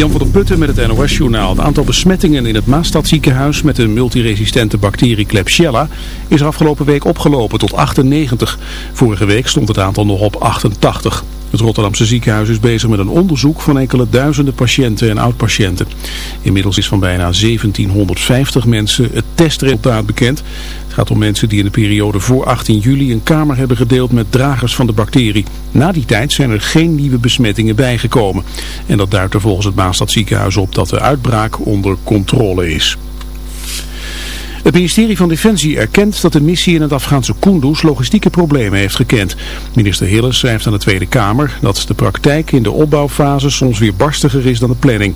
Jan van der Putten met het NOS-journaal. Het aantal besmettingen in het Maastadziekenhuis met de multiresistente bacterie Klebsiella is afgelopen week opgelopen tot 98. Vorige week stond het aantal nog op 88. Het Rotterdamse ziekenhuis is bezig met een onderzoek van enkele duizenden patiënten en oud-patiënten. Inmiddels is van bijna 1750 mensen het testresultaat bekend. Het gaat om mensen die in de periode voor 18 juli een kamer hebben gedeeld met dragers van de bacterie. Na die tijd zijn er geen nieuwe besmettingen bijgekomen. En dat duidt er volgens het Maastad ziekenhuis op dat de uitbraak onder controle is. Het ministerie van Defensie erkent dat de missie in het Afghaanse Kunduz logistieke problemen heeft gekend. Minister Hilles schrijft aan de Tweede Kamer dat de praktijk in de opbouwfase soms weer barstiger is dan de planning.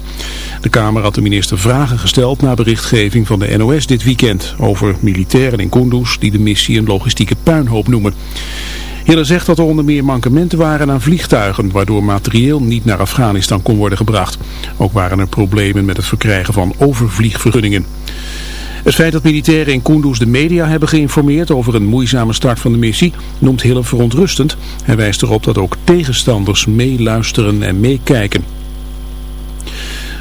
De Kamer had de minister vragen gesteld na berichtgeving van de NOS dit weekend over militairen in Kunduz die de missie een logistieke puinhoop noemen. Hiller zegt dat er onder meer mankementen waren aan vliegtuigen, waardoor materieel niet naar Afghanistan kon worden gebracht. Ook waren er problemen met het verkrijgen van overvliegvergunningen. Het feit dat militairen in Kunduz de media hebben geïnformeerd over een moeizame start van de missie noemt Hille verontrustend. Hij wijst erop dat ook tegenstanders meeluisteren en meekijken.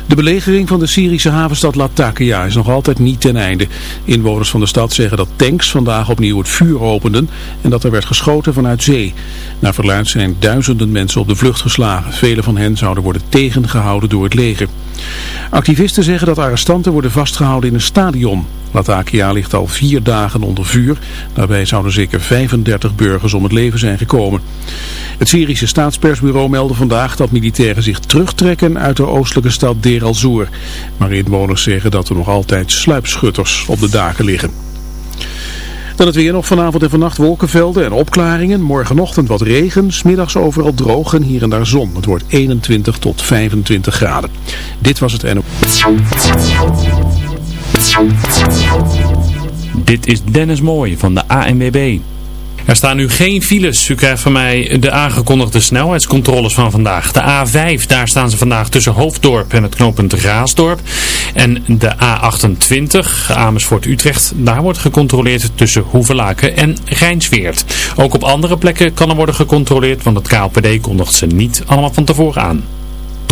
De belegering van de Syrische havenstad Latakia is nog altijd niet ten einde. Inwoners van de stad zeggen dat tanks vandaag opnieuw het vuur openden en dat er werd geschoten vanuit zee. Naar verluid zijn duizenden mensen op de vlucht geslagen. Vele van hen zouden worden tegengehouden door het leger. Activisten zeggen dat arrestanten worden vastgehouden in een stadion. Latakia ligt al vier dagen onder vuur. Daarbij zouden zeker 35 burgers om het leven zijn gekomen. Het Syrische staatspersbureau meldde vandaag dat militairen zich terugtrekken uit de oostelijke stad Deir al-Zoer. Maar inwoners zeggen dat er nog altijd sluipschutters op de daken liggen. Dan het weer nog vanavond en vannacht wolkenvelden en opklaringen. Morgenochtend wat regen, smiddags overal droog en hier en daar zon. Het wordt 21 tot 25 graden. Dit was het NO. Dit is Dennis Mooij van de ANWB. Er staan nu geen files. U krijgt van mij de aangekondigde snelheidscontroles van vandaag. De A5, daar staan ze vandaag tussen Hoofddorp en het knooppunt Raasdorp. En de A28, Amersfoort-Utrecht, daar wordt gecontroleerd tussen Hoevelaken en Rijnsweert. Ook op andere plekken kan er worden gecontroleerd, want het KLPD kondigt ze niet allemaal van tevoren aan.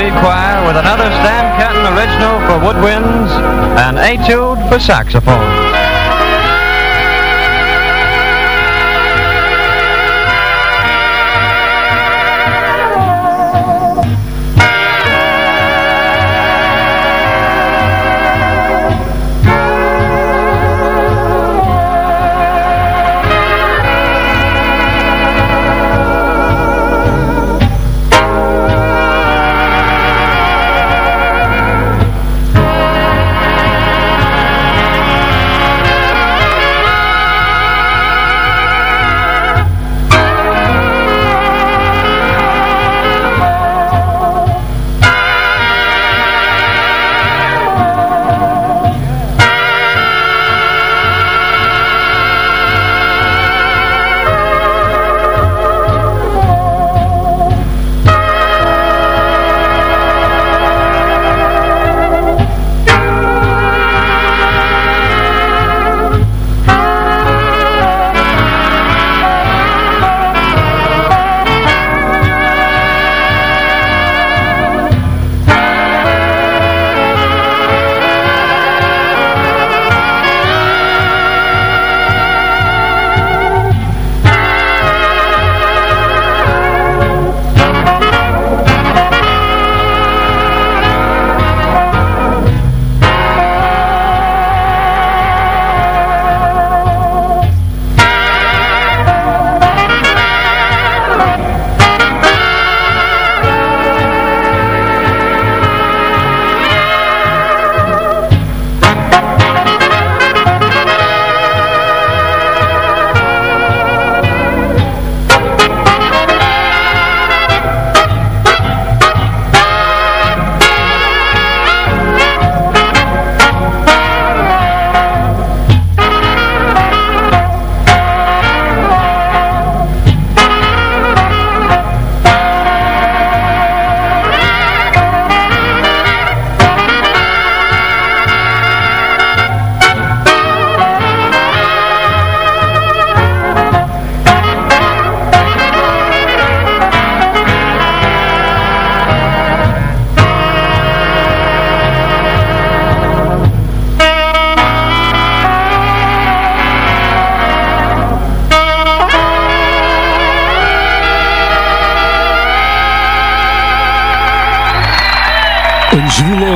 Reed Choir with another Stan Kenton original for woodwinds and etude for saxophone.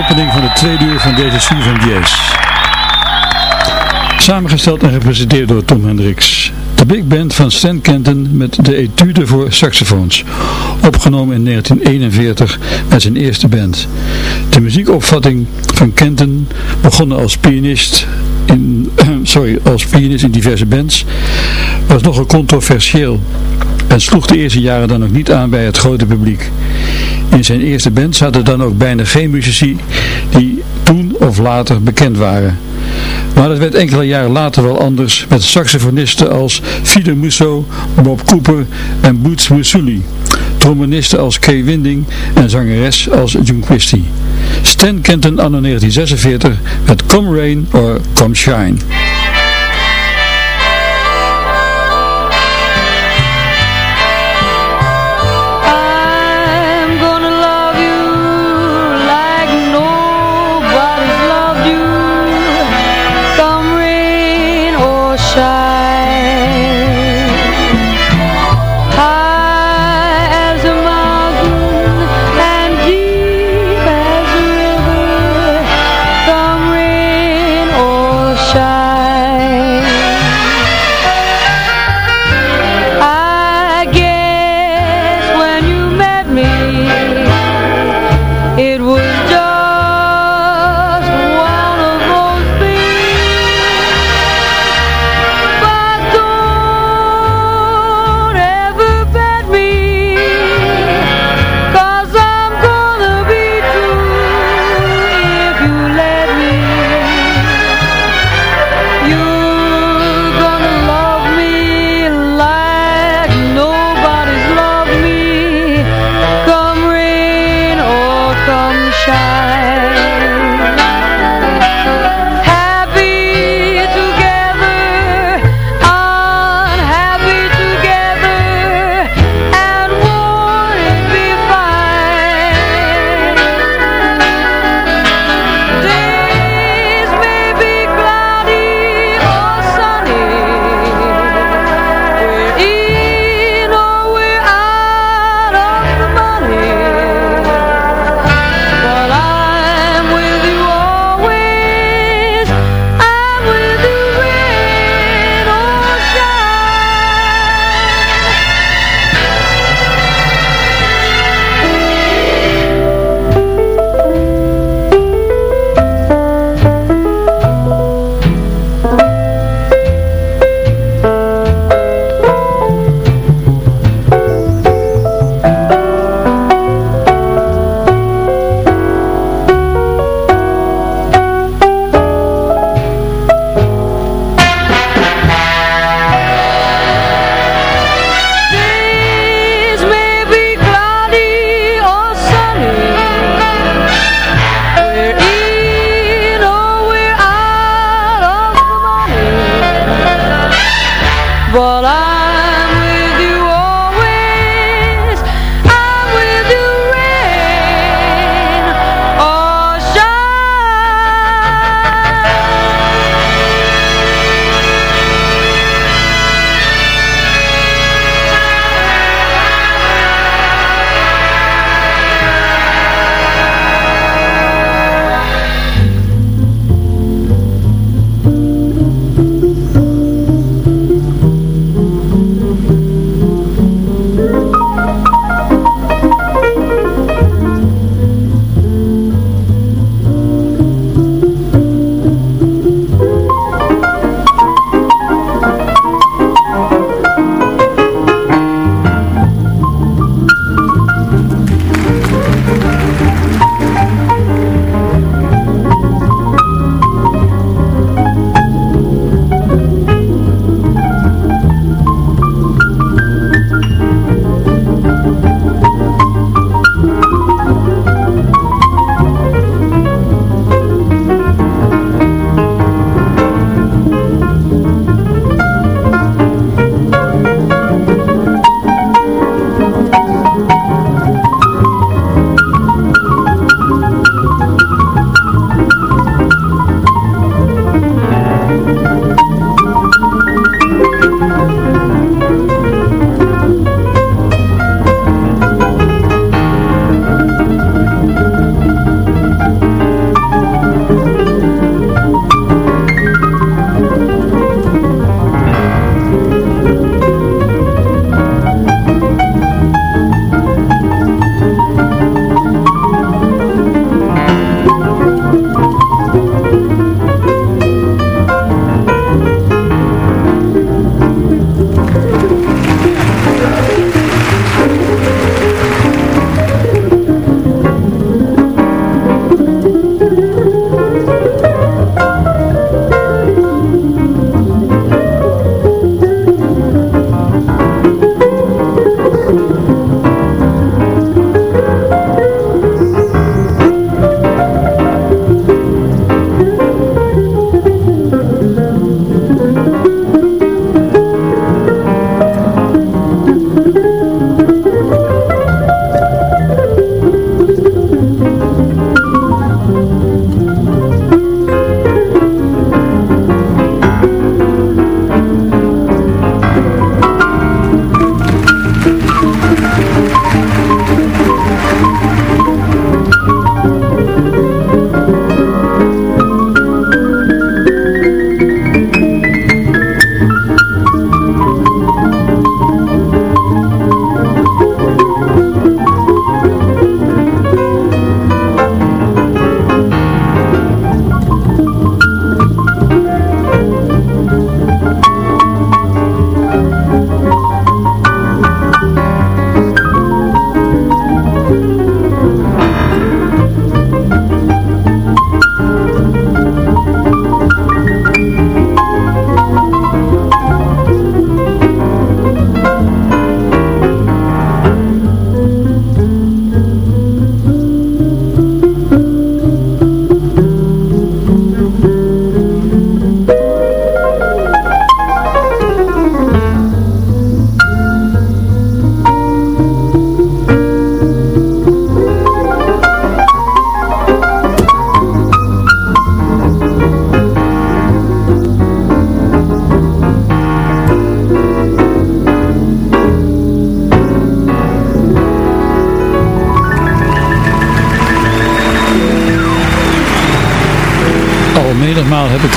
Opening van de tweede uur van deze van Diez. Samengesteld en gepresenteerd door Tom Hendricks. De big band van Stan Kenton met de etude voor saxofoons. Opgenomen in 1941 met zijn eerste band. De muziekopvatting van Kenton begonnen als pianist in, sorry, als pianist in diverse bands, was nogal controversieel en sloeg de eerste jaren dan ook niet aan bij het grote publiek. In zijn eerste band zaten dan ook bijna geen muzici die toen of later bekend waren. Maar dat werd enkele jaren later wel anders met saxofonisten als Fido Musso, Bob Cooper en Boots Musuli, trombonisten als Kay Winding en zangeres als June Christie. Stan Kenton anno 1946 met Come Rain or Come Shine.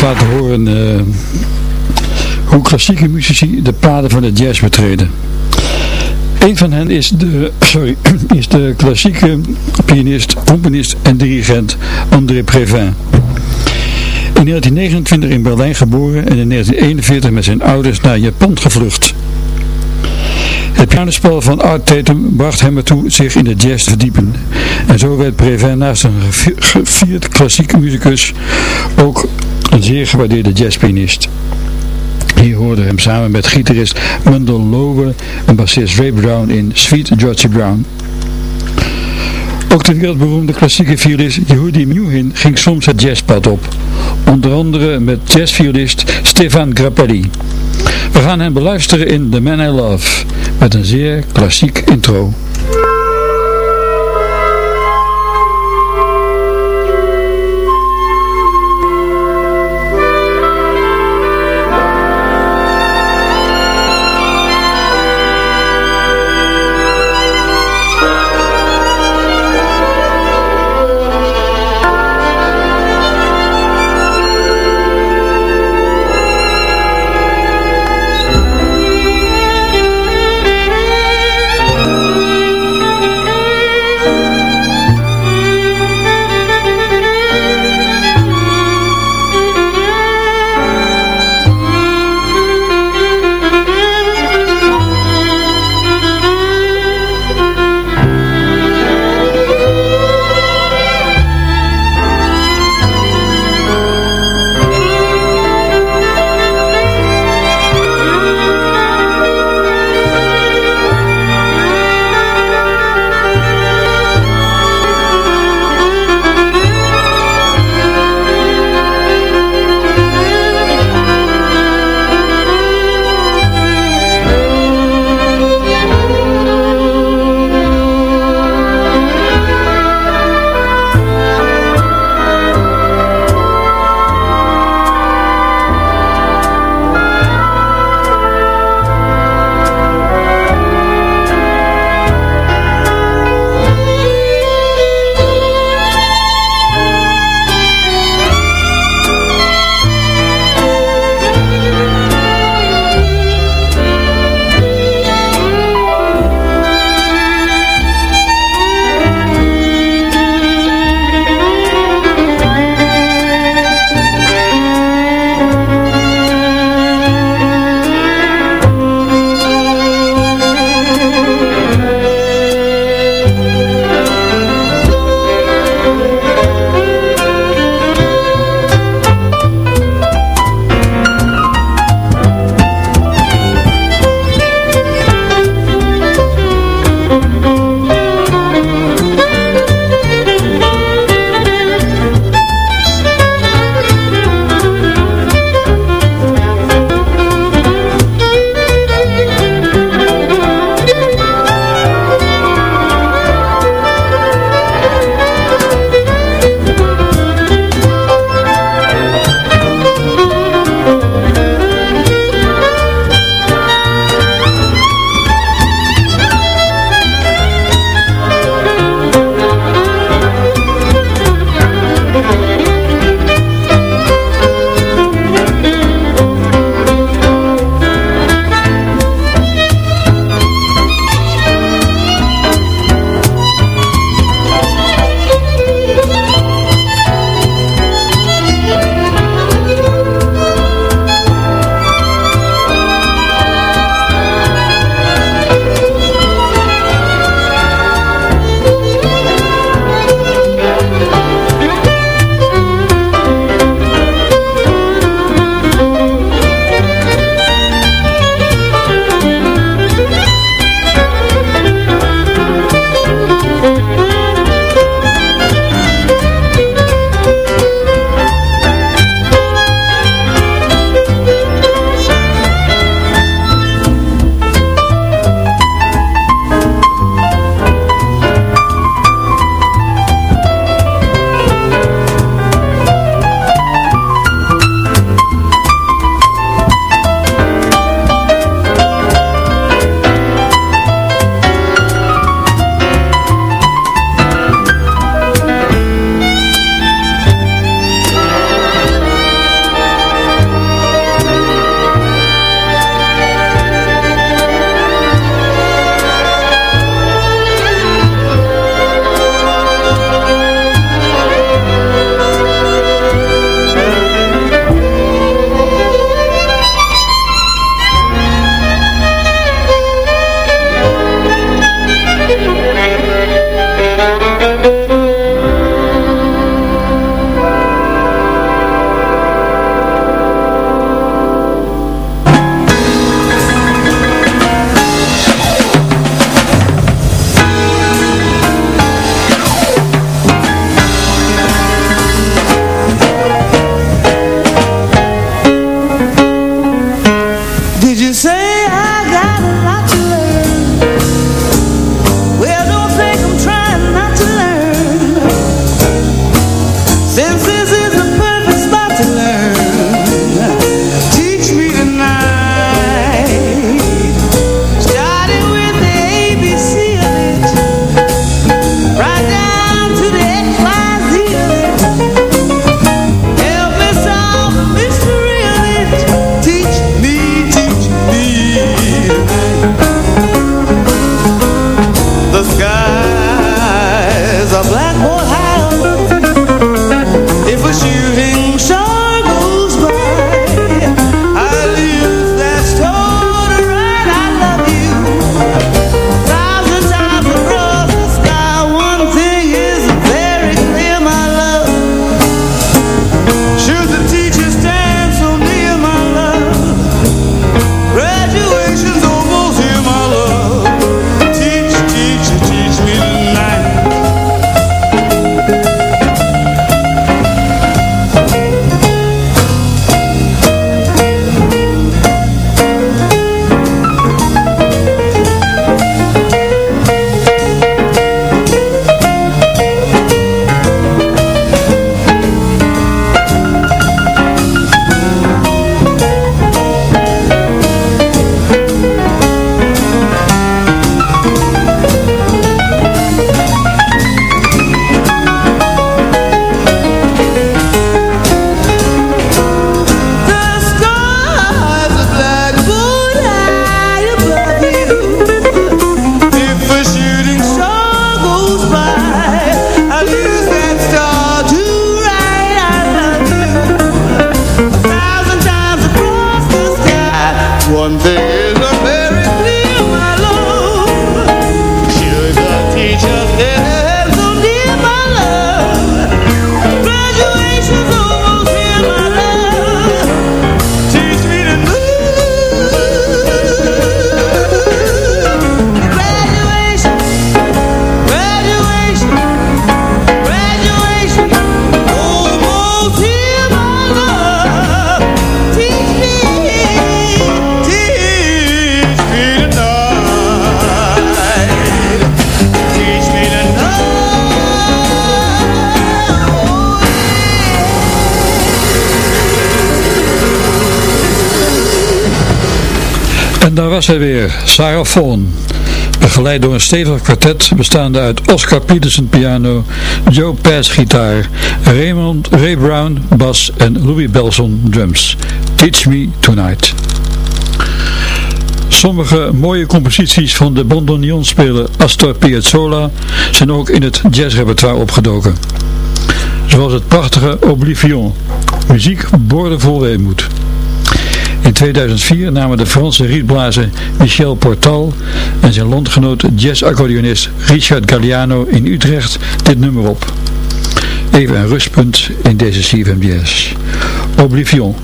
Laten horen uh, hoe klassieke muzici de paden van de jazz betreden. Een van hen is de, sorry, is de klassieke pianist, componist en dirigent André Prévin. In 1929 in Berlijn geboren en in 1941 met zijn ouders naar Japan gevlucht. Het pianospel van Art Tatum bracht hem ertoe zich in de jazz te verdiepen. En zo werd Prévin naast een gevierd klassieke muzikus ook een zeer gewaardeerde jazzpianist. Hier hoorde hem samen met gitarist Mundell Lowe en bassist Ray Brown in Sweet Georgie Brown. Ook de wereldberoemde klassieke violist Yehudi Menuhin ging soms het jazzpad op. Onder andere met jazzviolist Stefan Grappelli. We gaan hem beluisteren in The Man I Love met een zeer klassiek intro. Was hij weer, Sarah Vaughan. Begeleid door een stevig kwartet bestaande uit Oscar Peterson piano, Joe Pass gitaar, Raymond Ray Brown bas en Louis Belson drums. Teach Me Tonight. Sommige mooie composities van de bandoneonspeler Astor Piazzolla zijn ook in het jazzrepertoire opgedoken. Zoals het prachtige Oblivion, muziek boordevol weemoed. In 2004 namen de Franse rietblazer Michel Portal en zijn landgenoot jazz-accordeonist Richard Galliano in Utrecht dit nummer op. Even een rustpunt in deze CFM. Oblivion.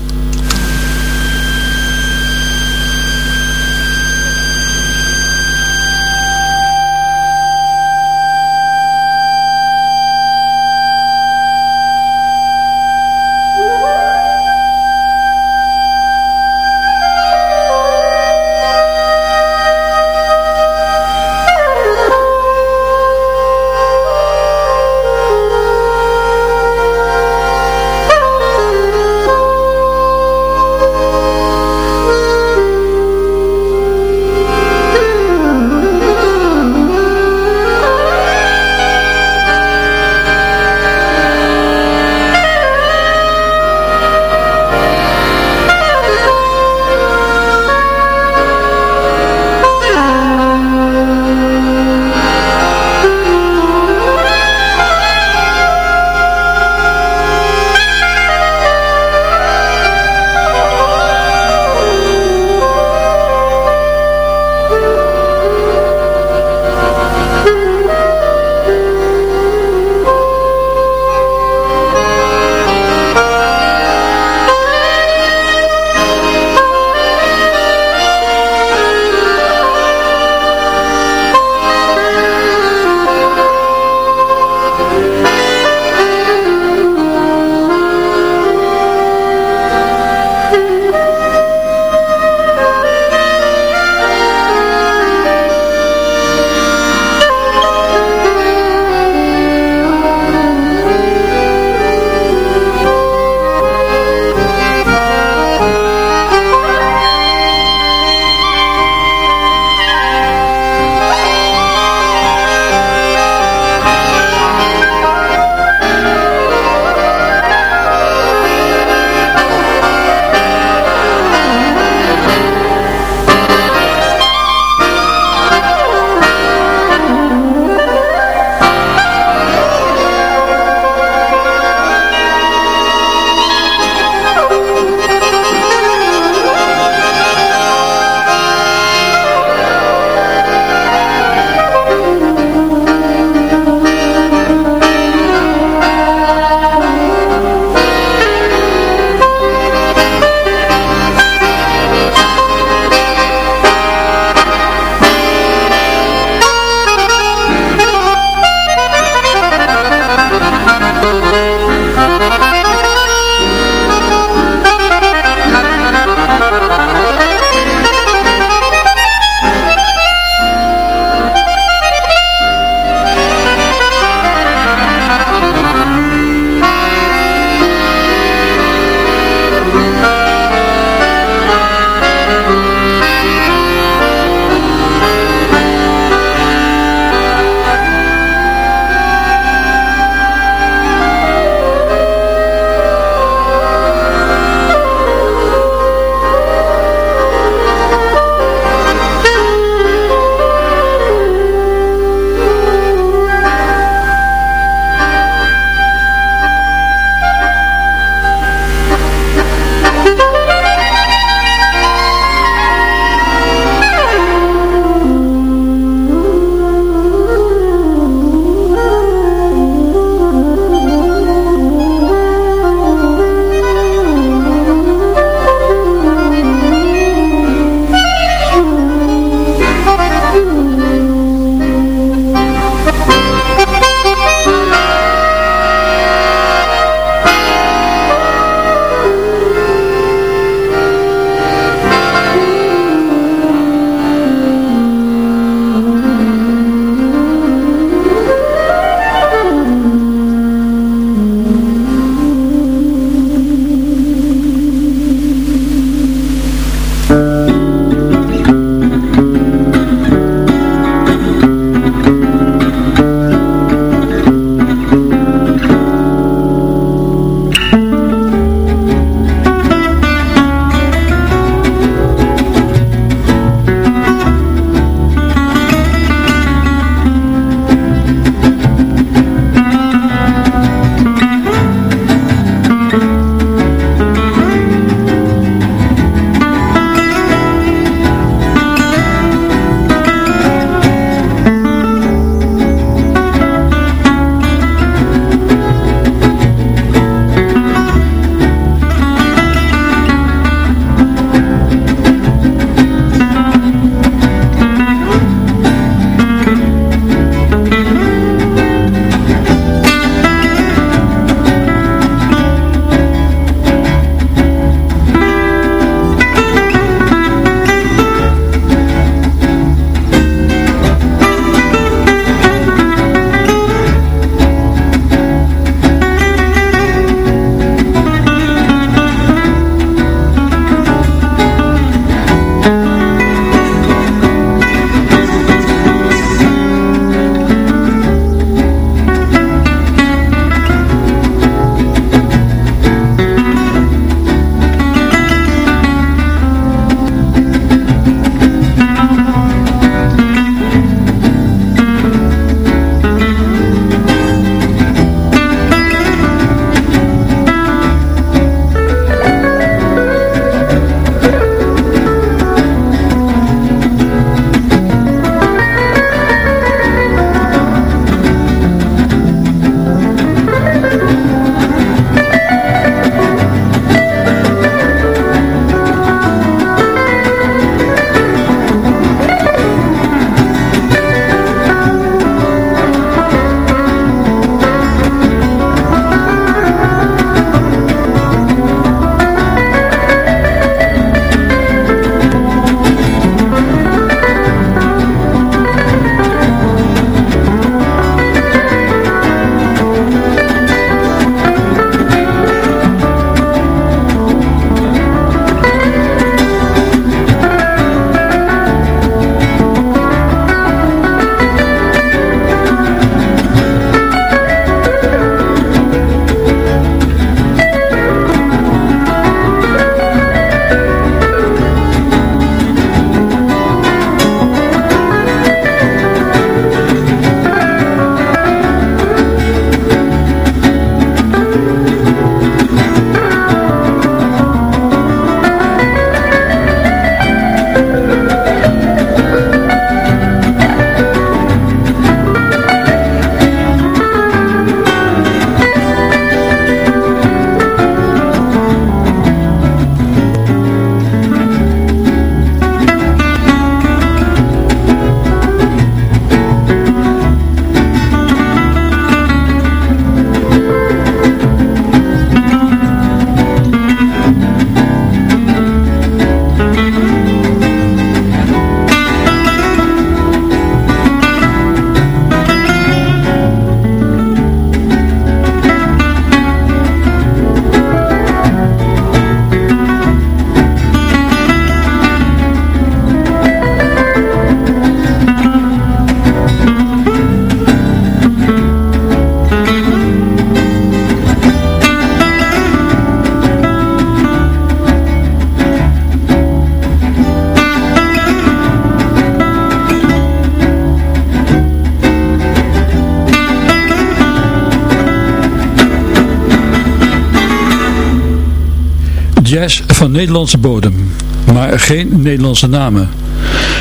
Nederlandse bodem, maar geen Nederlandse namen.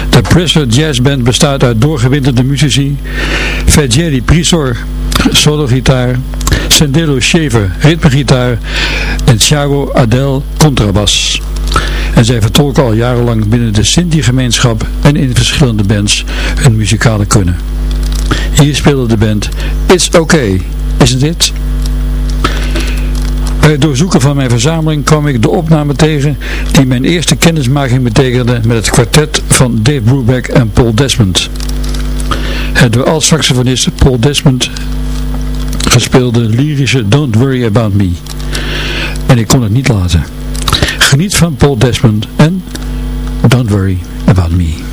De Pressure Jazz Band bestaat uit doorgewinterde muzici, Fergeri Prisor, sologitaar, Sendelo Shaver, ritmegitaar en Thiago Adel, contrabas. En zij vertolken al jarenlang binnen de Sinti-gemeenschap en in verschillende bands hun muzikale kunnen. Hier speelde de band It's Okay, isn't it? Bij het doorzoeken van mijn verzameling kwam ik de opname tegen die mijn eerste kennismaking betekende met het kwartet van Dave Brubeck en Paul Desmond. Het door alt-saxofonist Paul Desmond gespeelde lyrische Don't Worry About Me. En ik kon het niet laten. Geniet van Paul Desmond en Don't Worry About Me.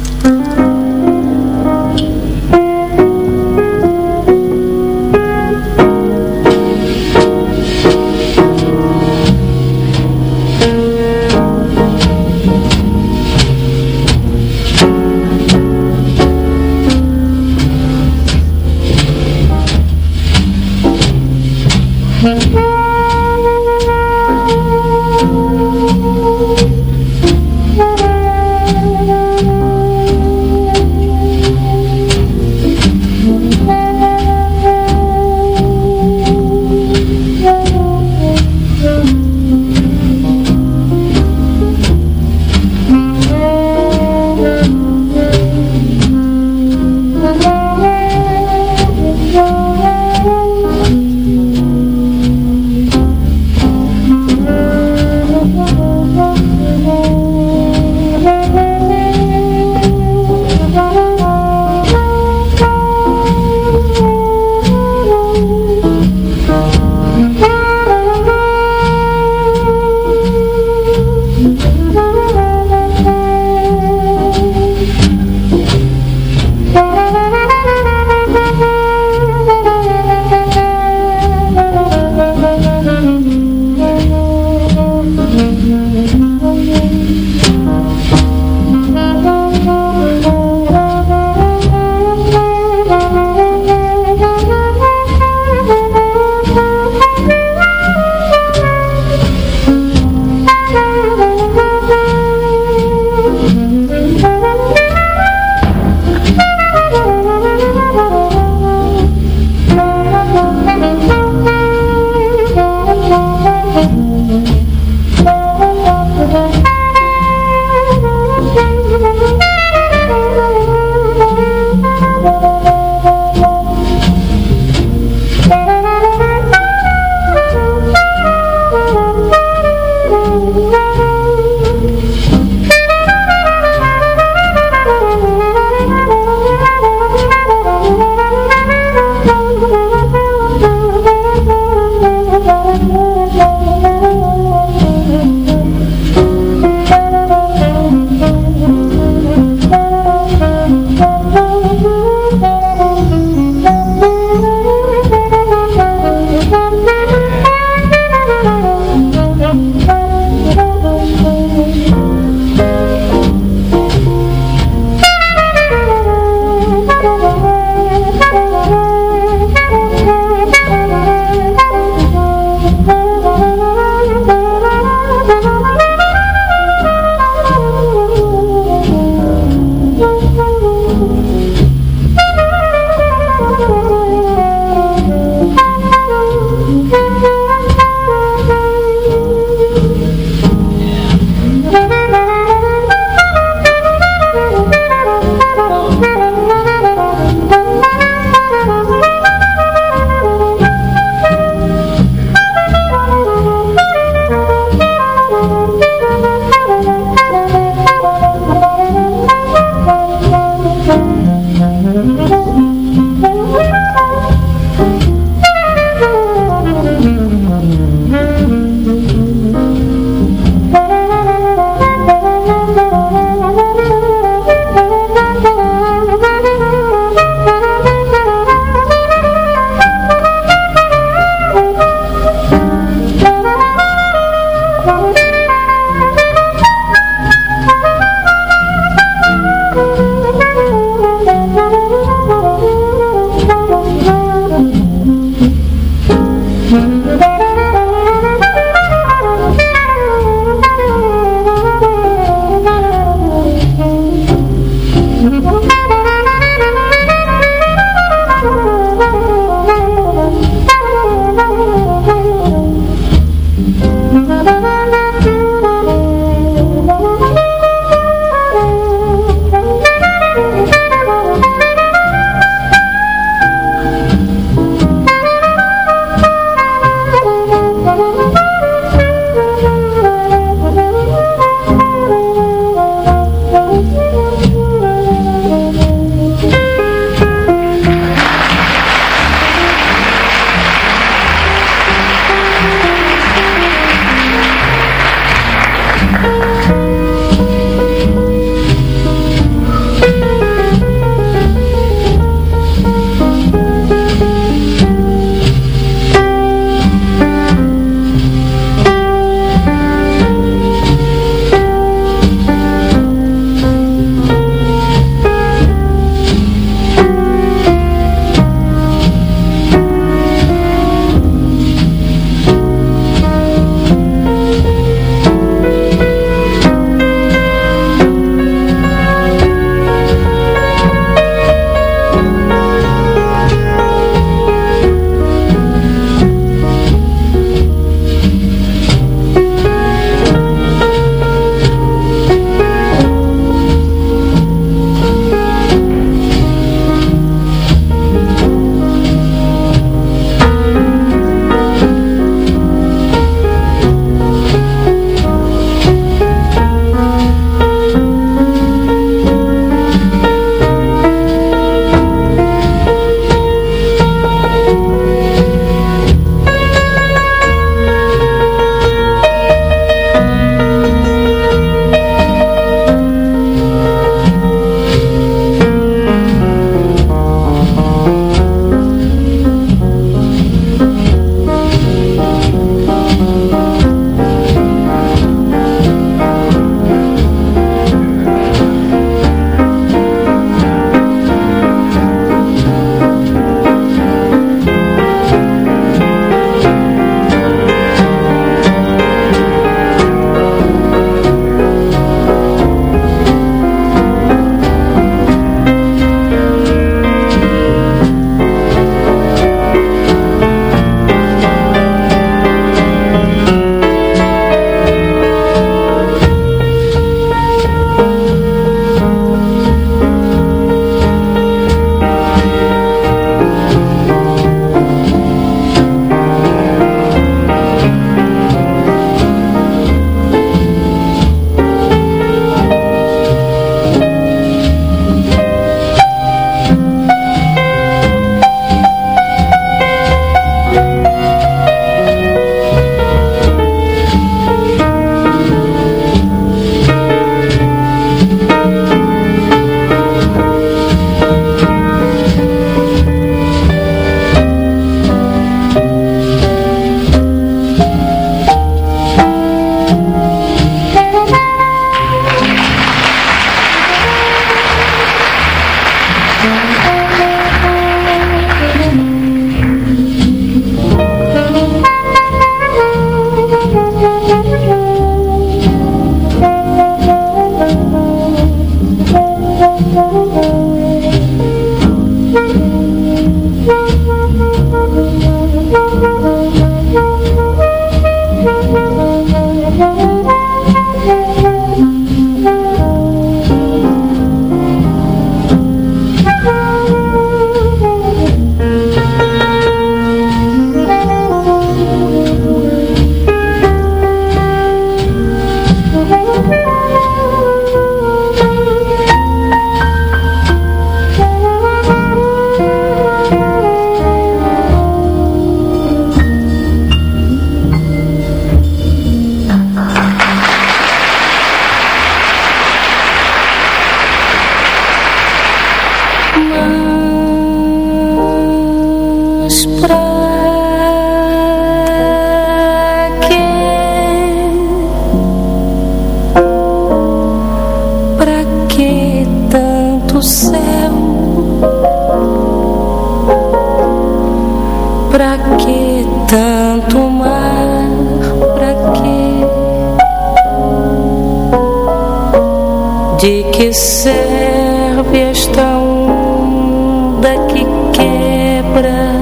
De que serve esta onda que quebra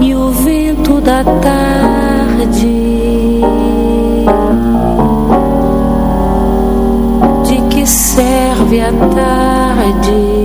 e o vento da tarde? De que serve a tarde?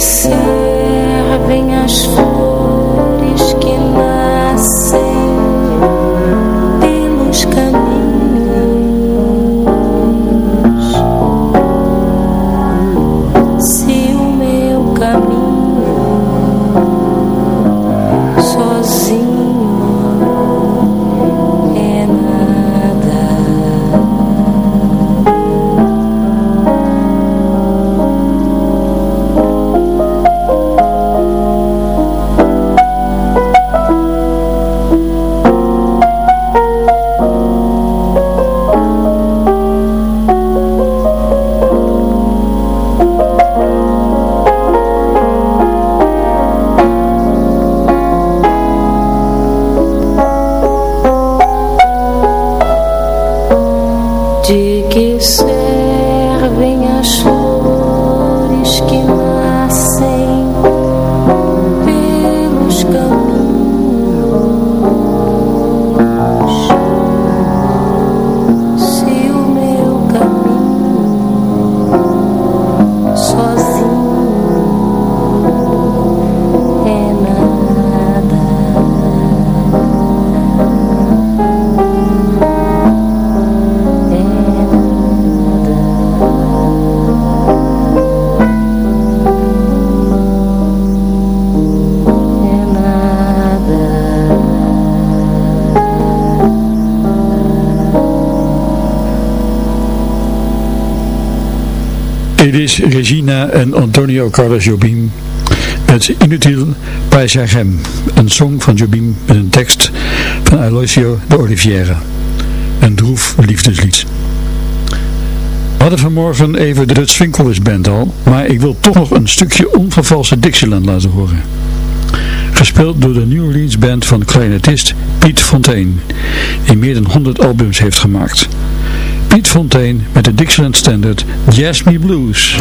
Servem as flores que nascem servem as flores que nascem Regina en Antonio Carlos Jobim met Inutil Paisagem, een song van Jobim met een tekst van Aloysio de Oliviera. Een droef liefdeslied. We hadden vanmorgen even de Dutch Winkelers Band al, maar ik wil toch nog een stukje onvervalste Dixieland laten horen. Gespeeld door de New Orleans band van clarinetist Piet Fontaine, die meer dan 100 albums heeft gemaakt. Piet Fontaine met de Dixieland Standard Jazz Me Blues.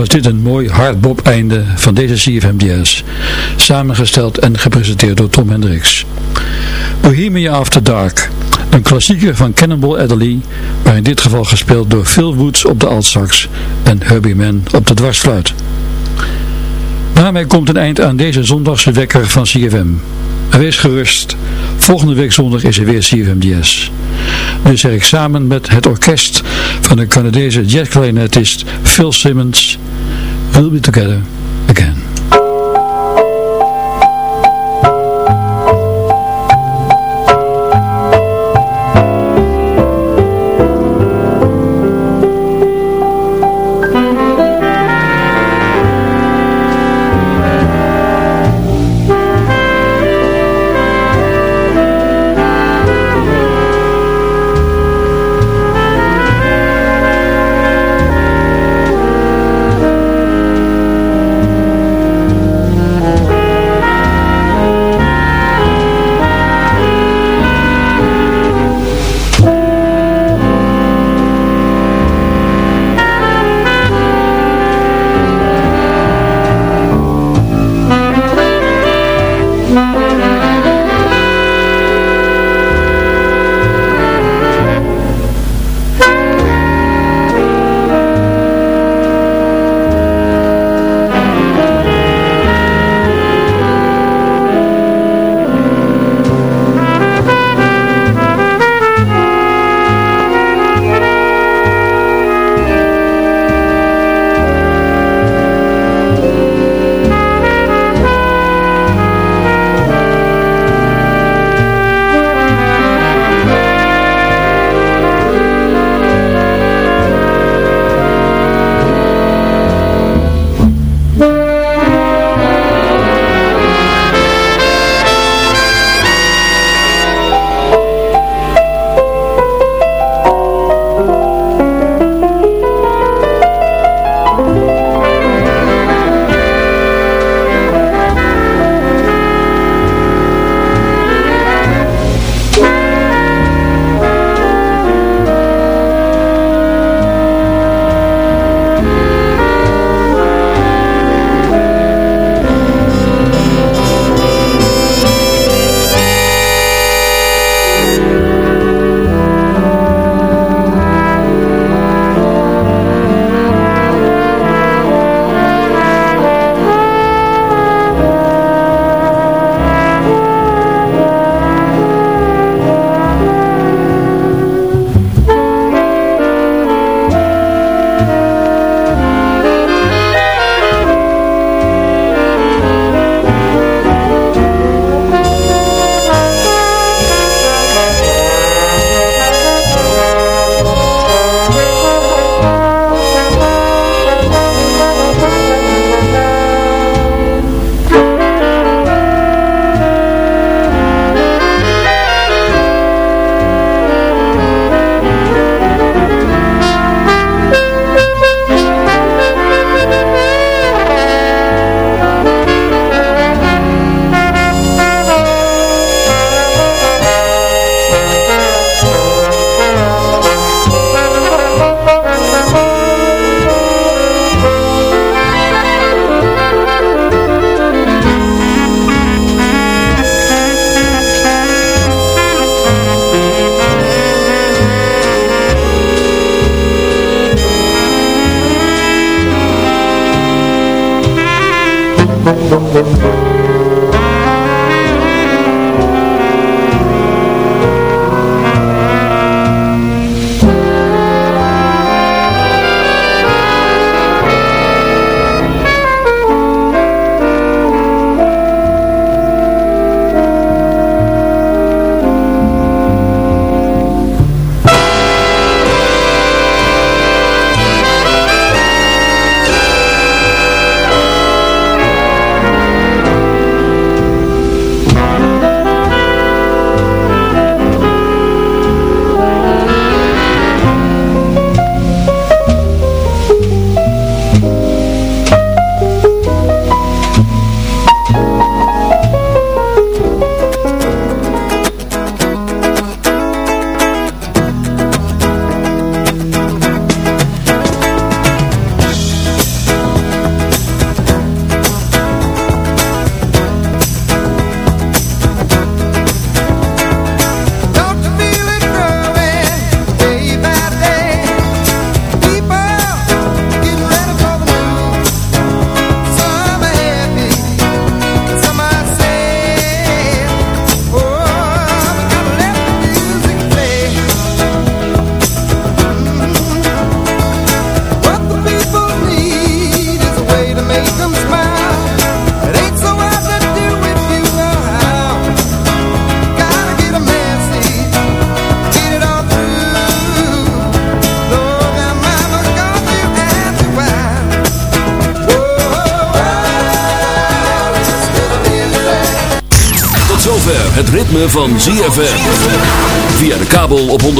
Was dit een mooi hardbop einde van deze CFM Jazz. Samengesteld en gepresenteerd door Tom Hendricks. Bohemia After Dark. Een klassieker van Cannonball Adderley, maar in dit geval gespeeld door Phil Woods op de altsax en Herbie Mann op de dwarsfluit. Daarmee komt een eind aan deze zondagse wekker van CFM. Wees gerust, volgende week zondag is er weer CFM Jazz. Nu zeg ik samen met het orkest van de Canadese jazzclarinetist Phil Simmons, We'll be together